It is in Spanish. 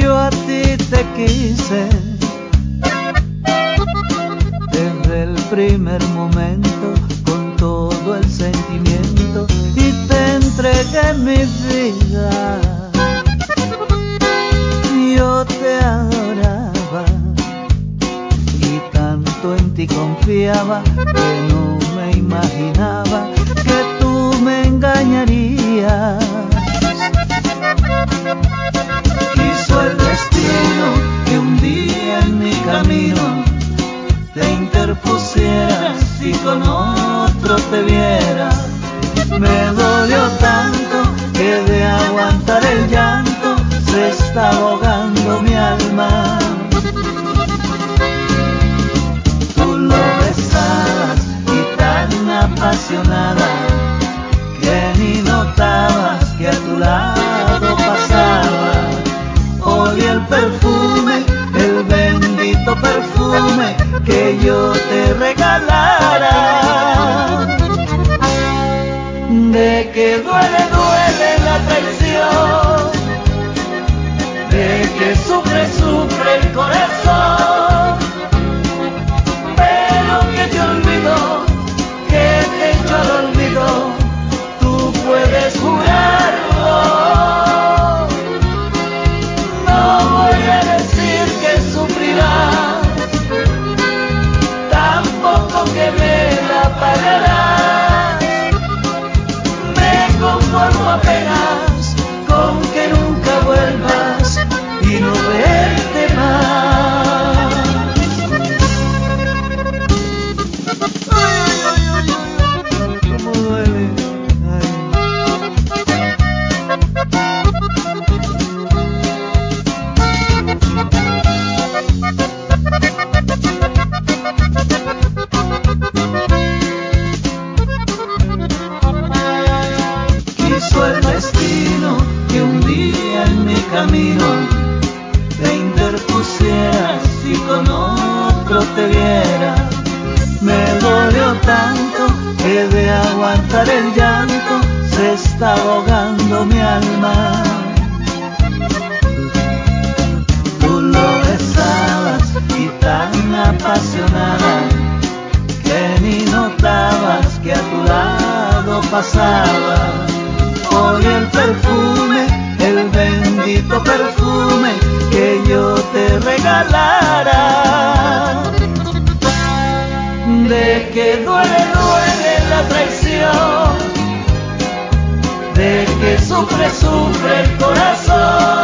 Yo a ti te quise desde el primer momento con todo el sentimiento y te entregué mi vida. Yo te adoraba y tanto en ti confiaba que no me imaginaba que tú me engañarías. Quiso el destino que un día en mi camino te interpusieras y con otro te vieras. Me dolió tanto que yo está ahogando mi alma. Tú lo besabas y tan apasionada que ni notabas que a tu lado pasaba. Hoy el perfume, el bendito perfume que yo te regalara. De que duele, que sufre, sufre el corazón.